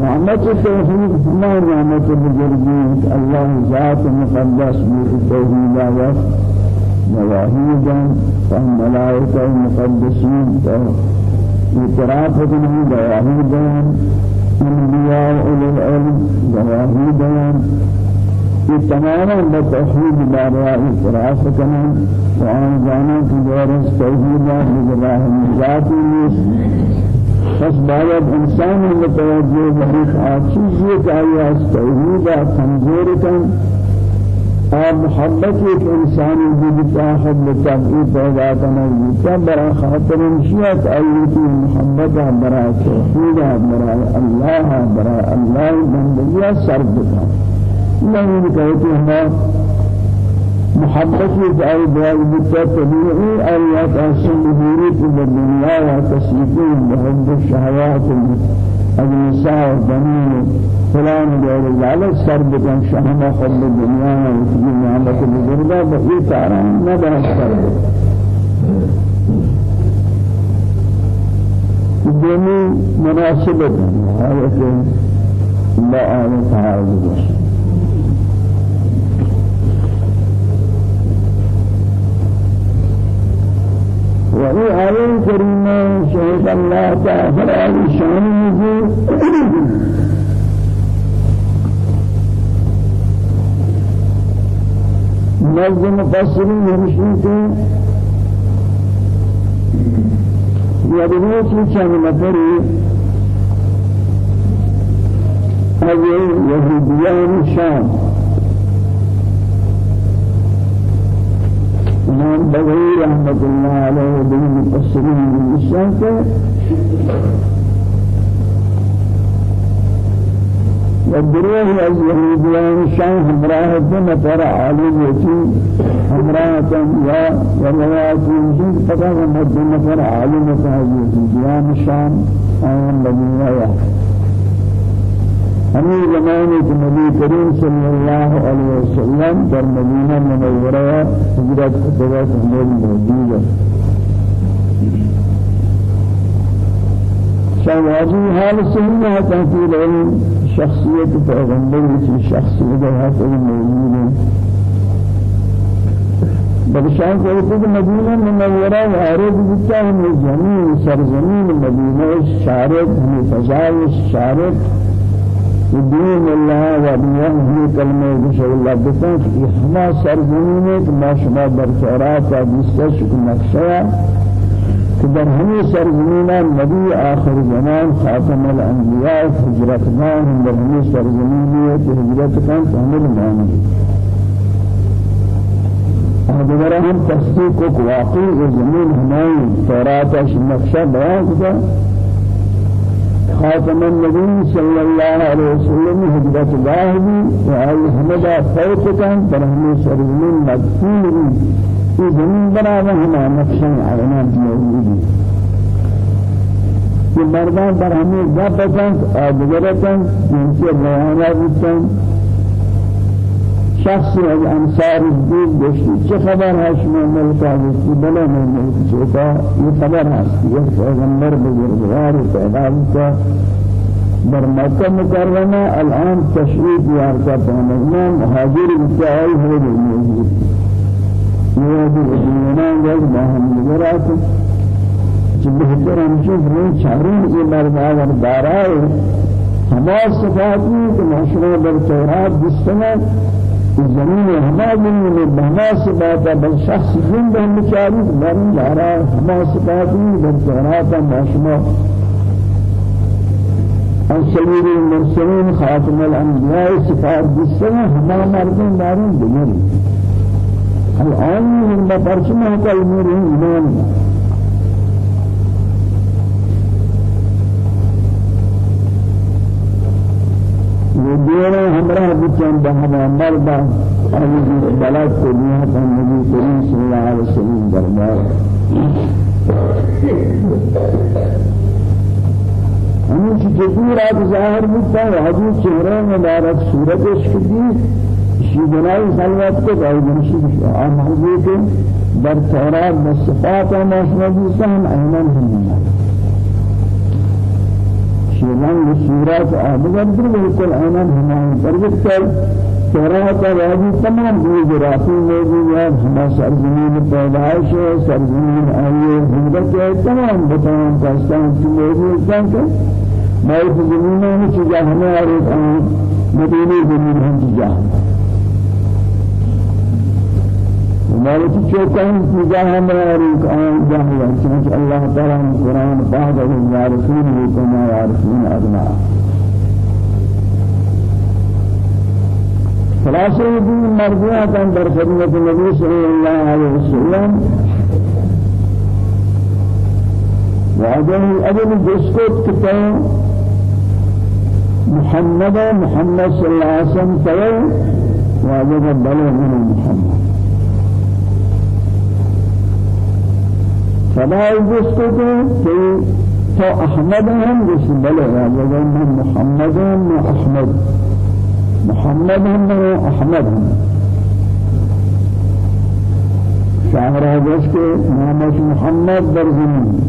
نعمت توحید ہما نعمت بزرگی اللہ ذات مقدس بھی توحید آوات مواهيدا فالملائكة المقدسين اعتراف بهم مواهيدا انبياء اولي العلم مواهيدا یہ تمام بتوحید بارا اعتراف کرنا وان جانا کہ غیر توحید بجراہ ذاتی بس باید انسان متوجہ بہت آچیز یہ کہ آیا توحید کمزور کن اور محبت ایک انسان جدتا حب طبعی پیدا کرنا جیتا برا خاطر انشیت ایتی محبت برا توحید برا اللہ برا اللہ بندگی سر بکن نہیں کہتے ہیں محبت جائے دعائی بتا طبیعی آیات احسن ظهوری في الدنيا وتسيطين بحب الشهوات النساء والبنين فلان غير ذلك سر بكن شهما حب الدنيا وفي نعمة البزرگة بقي تعالى نبرا سر دوني مناسبة هذا لا آية تعالى وهي آية كريمة شهد الله تعالى على شانه نظم مفسرين يمشون يدرون كان مفري هذه يهوديان الشام امام بغوی رحمت اللہ علیہ بن مفسرین بالشان کے والدروه از يهوديان شان همراه دم ترى عالم يتي همراه يا وروايات يجي فقط مدن ترى عالم يهوديان شان آيان مدينة ہمیں زمانے کے نبی کریم صلی اللہ علیہ وسلم در مدینہ منورہ حضرت خطبات ہمیں موجود ہے۔ شواجی حال سننا تحقیل علم شخصیت پیغمبر کی شخصیت حق موجود ہے۔ بلشان کو کہ مدینہ منورہ وارد بتا ہے زمین سرزمین مدینہ شارق ہمیں فضائل شارق۔ دین الله و ہی کلمہ بشر اللہ کہ ہما سرزمین ہے ما شما در شعرات حدیث کو نقشہ کہ در ہمیں سرزمین نبی آخر زمان خاتم الانبیاء حجرت مان در ہمیں سرزمین ہے کہ حجرت کان شامل مانی اور ہم تصدیق کو واقعی زمین ہماری تورات نقشہ بیان کیا خاتم النبي صلى الله عليه وسلم هجرة الله وآل حمدا فوت كان برهمي سرزمين مدفون في زمين بنا وهما نقشا عينا بيوجودي یہ مردان جب بچن آدگرتن جن کے بیانہ بچن شخص از انصار الدین گشتی چه خبر هست من ملکا گشتی بله من ملک چوتا یہ خبر هست. یک پیغمبر بزرگوار پیدا بکا در مکہ مکرمہ الان تشریف یارتا پہنگنا مہاجر بچائی ہو گئی بھی دنیان گز باہم نگرات کہ بہتر ہمشہ فرین چارون یہ مردہ دارائے ہما صفاتی کہ محشرہ در تورات دستنا زمین ہما زمین بہما سباتا بل شخص زند ہم چاری بارن لارا ہما سباتی بل جہراتا ماشما السليم المرسلين خاتم الأنبياء صفات جسنا هما مردين دارين دمر الآن من بپرچمه كالمور إيمان ودينا همرا بچن بهما مردا أهل بلاد كلها كان النبي كريم صلى الله عليه وسلم دربار۔ ہمیں جدور آج ظاہر بودتا ہے حدیث چہرے مبارک صورت عشق دی شی بنائی خلوت کو گائی بشا آم حضور کے در تورات بالصفات ومشنجي سهم أيضا هم شيلان بصورات آدگر در بالکل أيضا هم تربت تورات واجی تمام گزراتی موجودات ہما سرزمین پیدائش ہے سرزمین آئیے حضرت ہے تمام بتاؤں پاکستان کی موجود کہ مائف زمینوں میں چیزا ہمیں اور ایک مدینی زمین ہم چیزا چوکان چیزا ہمیں اور ایک آن جاہیہ چنانچہ اللہ تعالیٰ قرآن پاک اور یا رسول لکم یا رسول ادنا خلاصة يقول مرضيات عن خدمة النبي صلى الله عليه وسلم وعدم أبن جسكت كتاب محمد محمد صلى الله عليه وسلم تيو وعدم بلغ من محمد. فلا جسكت كي تو أحمد هم جسم بلغ وعدم محمد وأحمد محمد هم احمد هم. شاعر هذا کے نامش محمد در زمین.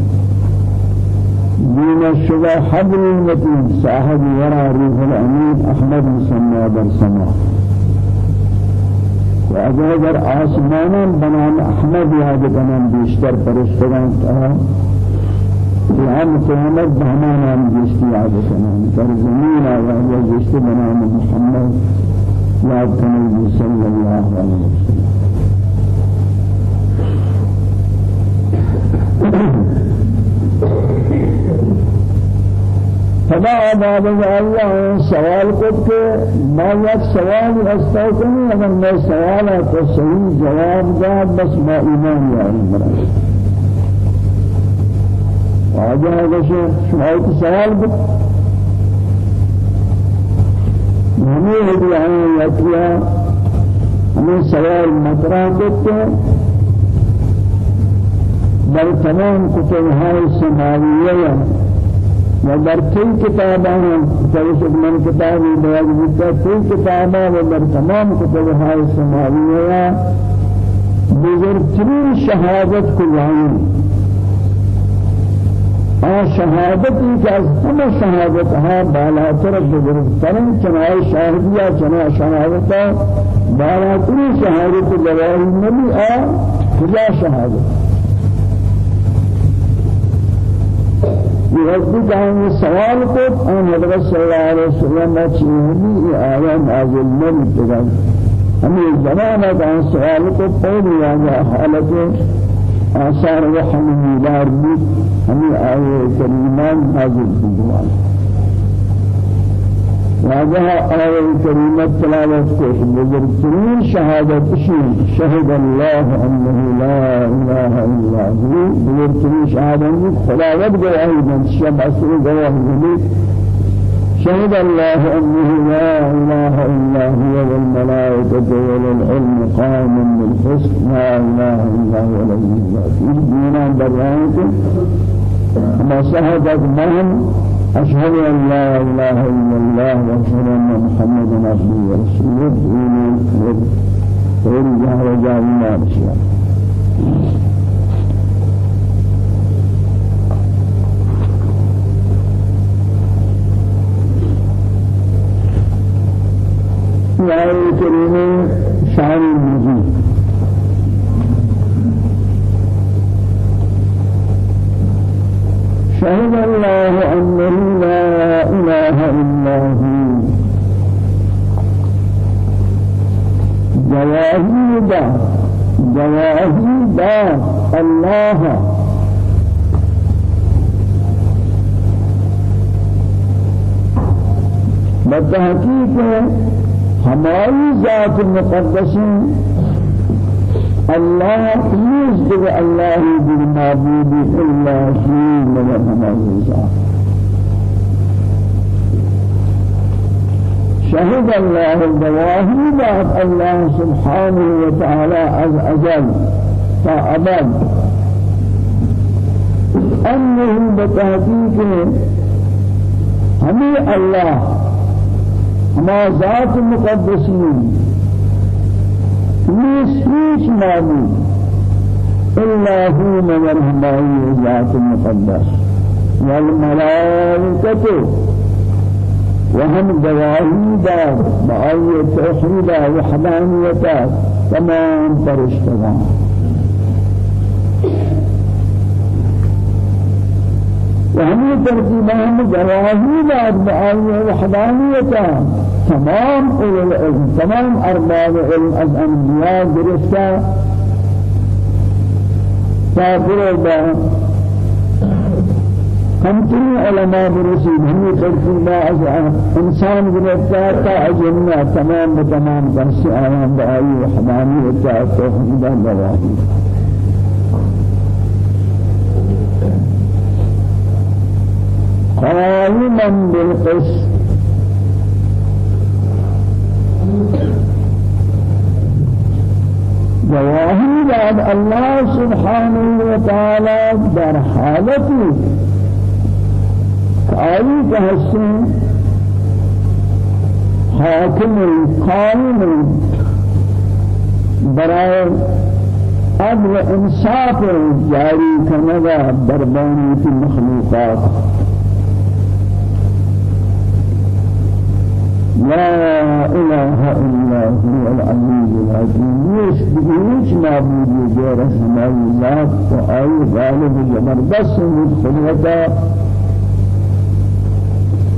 دين الشبه حبل المتين صاحب ورا روح الأمين أحمد مسمى سما وأجل آسمانا بنام أحمد هذا بنام بيشتر فرشتگان عام قیامت بہمان عام جشتی عادت نام در زمین آیا بنام محمد یاد کنی صلی اللہ علیہ وسلم. اللہ سوال کو کہ میں یک سوال رستا کنی اگر سوال کو صحیح جواب دا بس میں ایمان یاری آجا ہے شما ایک سوال بک۔ ہمیں ہے آئیں یکیا ہمیں سوال مطرح دیتے بل تمام کتب های سماویه و در کئی کتابان جوشد من کتابی بیاد بیتا کئی کتابان و در تمام کتب های سماویه بزرگترین شهادت کلانی آ شهادتی که از همه شهادت ها بالاتر بزرگترین چنای شاهدیه چنای شهادت بالاترین شهادت جواهی نبی آ کجا شهادت؟ یہ وقت جہاں سوال کو آن حضرت صلی اللہ علیہ وسلم چیزی آیا نازل نہیں تگا ہمیں زمانہ کا سوال کو پہلے آیا حالت آثار وحی میدار بود. ہمیں آئے کریمان حاضر دیوان واجہ آئے کریمت تلاوت کو بزرگترین شہادت شہید شہد اللہ انہ لا الہ الا ہو۔ بزرگترین شہادت خداوت گواہی من شب اصل گواہی شهد الله أنه لا إله إلا هو والملائكة والعلم قائم بالقسط لا إله إلا هو الذي لا دينا برانك ما شهدت مهم أشهد أن لا إله إلا الله وأشهد أن محمدا عبده ورسوله. وغير جهل جاهلنا بشيء آية الكريمة شعر المجيد شهد الله أنه لا إله إلا هو. جواهيدا جواهيدا الله. بالتحقيق ہماری ذات مقدسی اللہ يصدق الله بالمعبود إلا شيء من ذات شهد الله الدواهي بعد الله سبحانه وتعالى از أجل فأبد أنه بتحقيق همي الله ما ذات مقدسين هیچ معبود إلا هو من همائي ذات المقدس والملائكة وهم دواهي دار بأي توحيد وحدانية تمام فرشتگان. وهم ترتيبهم جواهي دار بأي وحدانية تمام أولي العلم تمام أرباب علم از أنبياء درستا كافر با همتنی علماء برسید ہمیں ترتیبہ از انسان گرفتا تا اجنہ تمام بتمام درس آیان بآئی وحدانیت توحیدہ گواہی قائما بالقسط. جواهی بعد الله سبحانه وتعالى در حالتی آئی کا حسن حاکم قائم عدل انصاف جاری کنگا بربانی کی مخلوقات. لا إله إلا هو العزيز الحكيم. يش بيش معبود غير اسماء الله وأي غالب زبردست خلوتا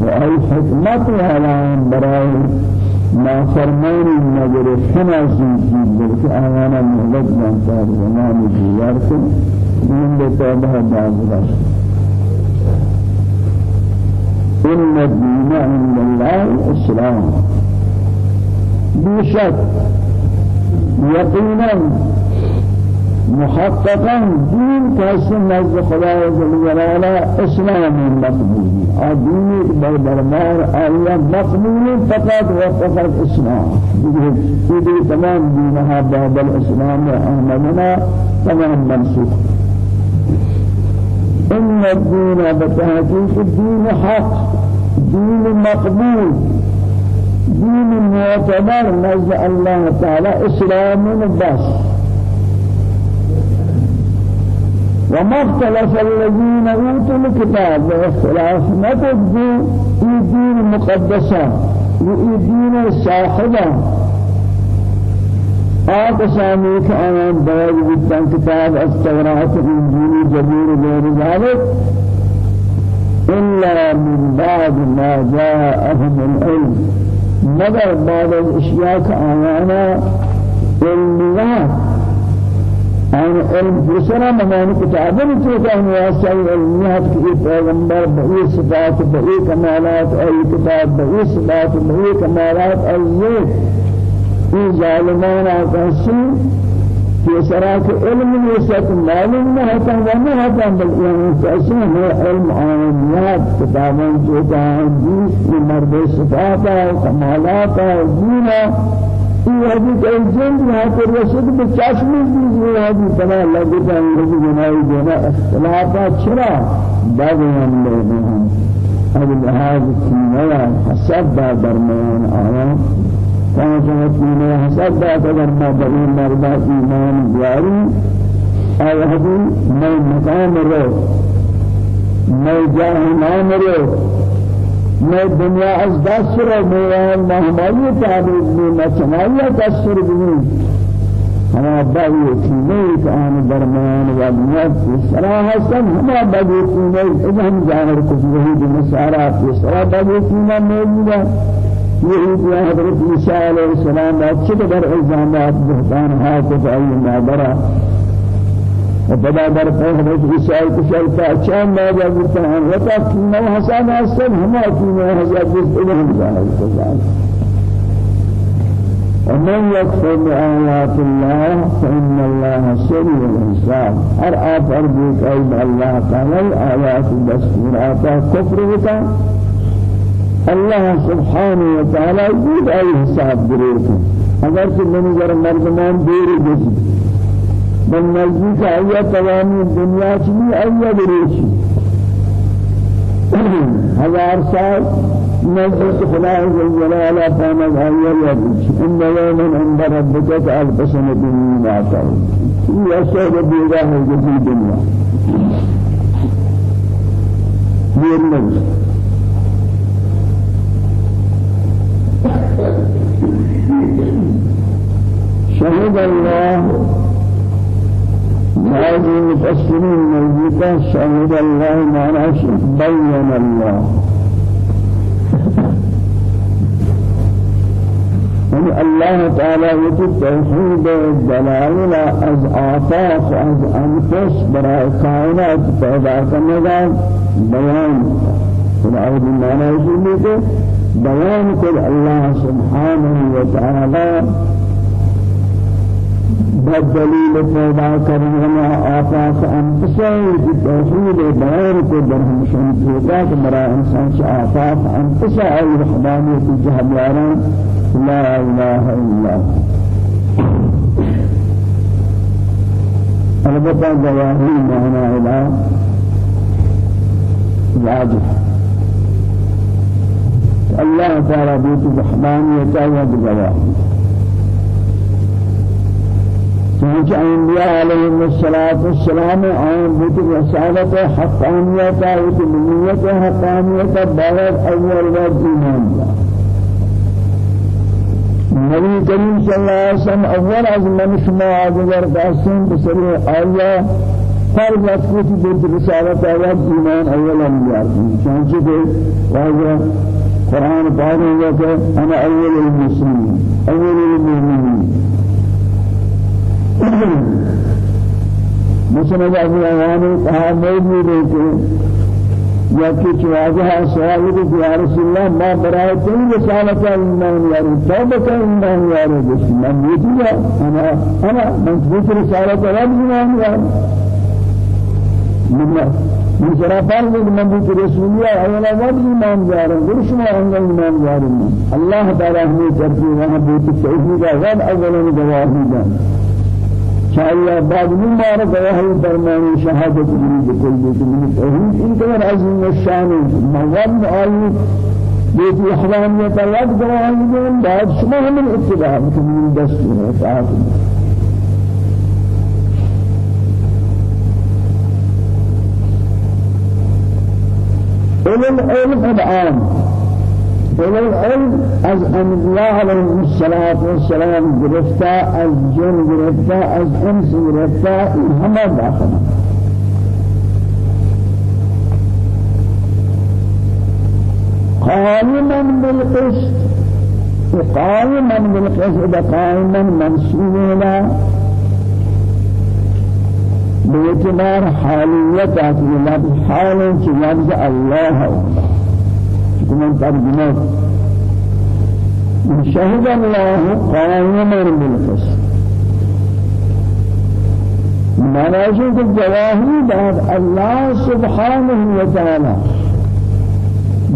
وأي حكمة على برأي ما فرمان نظر حناسي بلك آيانا مهلت من زمان دياركم من بتابها بعض رسول إن الدين عند الله الإسلام بشك. يقينا. محققا. دين كاسم نزد خدای جل جلاله إسلام مقبول. دين بالبرمار آیا مقبول فقط وفقط اسلام. یہ تمام دینها بعد الاسلام احمدنا تمام منسوخ. إن الدين بتحقيق الدين حق دين مقبول دين معتبر نزد الله تعالى إسلام بس وما اختلف الذين أوتوا الكتاب واختلاف في دين مقدسة وفي دين صاحبة آقسامی که آنان باید بودن کتاب از تورات انجیل جبیر غیر ذلك إلا من بعد ما جاءهم العلم مگر بعد الاشياء كآيانا علميات آن علم دوسرا ممان كتابن تو كان واسع علميات کی پیغمبر بئی صفات بئی کمالات ای کتاب بئی صفات بئی کمالات ای یہ ظالمان آکاسی کہ سراک علم نیست معلوم نہ ہوتا وہ نہ ہوتا بلکہ کیسے ہمیں علم عالمیات کتابوں جو کہاں جیس مرد صفات و کمالات و دینا یہ ابھی کئی جن یہاں پر رسد بچاشم دیجیے ابھی بنا لگتا ہے لگی جنائی دینا اختلافات چرا؟ بعد ہم لوگ ہیں۔ اب لحاظ کیمیا حسب درمیان آیام كان جمعتنا حسد ما بقي مرضى إيمان جاري أي هذي ما مقام رو ما جاه نام رو ما الدنيا از دست رو میان ما همایی تعبیر بی ما چنایی دستر بی ہما باوی کینے کہ آن درمیان والیات کی صلاح حسن ہما باوی کینے اذا ہم ظاہر کچھ وہی کی صلاح باوی کینے موجود ہے یہ حضرت عیسیٰ علیہ السلام اچھے در الزامات بہتان حاکت ای نادرہ وبدا در حضرت شرطا چند ماذا بتا ہیں وتا کینا حسن حسن ہما کینا حضرت ابن ظاہر ومن يكفر بآيات الله فإن الله سريع الحساب. هر آفر بك أيضا الله تعالى آيات دستورات كفر بك الله سبحانه وتعالى يجيب أي حساب بريك اگر کہ من گر مردمان دیر جسی من نزدیک آیا تمامی دنیا چلی آیا بریشی هزار سال نزلت خلاه الجلال فانا غير يبيش إن يوما عند ربك كألف سنة مما هي الشيء بيضاه الجديد الدنيا يرمز شهد الله بعض المفسرين موجودة شهد الله معناه بين الله. يعني الله تعالى يجب توحيد الدلائل از آفاق از أنفس براء كائنات پیدا کرنے بيان خدای المعنى يقول بيان كل الله سبحانه وتعالى بالدليل پیدا کرنا آفاق توحید بیان کو برہم شان پیدا کہ برا انسان سے آفاق انفسه ای وحدانیت جہلیاران لا اله الا البتہ گواہی معنی الہ واجب الله تعالى بيت وحدانیت و گواہی چنانچہ انبیاء علیہ الصلوۃ والسلام آن بیت رسالت حقانیت و تمنیت حقانیت بعد اول وقت ایمان. نبی کریم صلی اللہ علیہ وسلم اول از من شما اگر داشتن بسر آیا فرض اسکوتی بیت رسالت اول ایمان اول انبیاء. چنانچہ کہ واجہ قرآن پاک ہے کہ أنا اول المسلمین اول المؤمنین۔ مثل ابو عوان کہا موجود یا کہ چواجہ سوال کو یا رسول اللہ ما برائے تم رسالت ایمان یاری توبہ کا ایمان یاری بس من یہ أنا أنا من رسالت ایمان یاری من من فرض من ذکر رسول الله اولا وقت ایمان یاری گرش ما ایمان یاری اللہ تعالی ہمیں ترجیح وہاں بیت توحید کا اولا گواہی شاید بعد من مار گواهی درمان شهادت من بكل من توحید این کار عظیم الشان مواد آئی بیتی احرامیت اللہ گواهی دیں بعد شما همین اتباع من دستور اطاعت علم علم الآن أولي العلم از أنبياء عليهم الصلاة والسلام گرفتا از جن گرفتا از إنس گرفتا همه داخل قائما بالقسط وقائما بالقسط قائما منصوبا باعتبار حالية لفظ حال لفظ الله من ترجمة شهد الله قائما بالقسط مناجد الجواهي بعد الله سبحانه وتعالى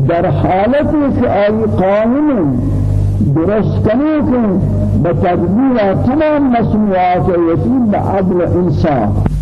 در حالت أي قائم. درست کنه که به تمام مسئولیات یتیم به عدل انصاف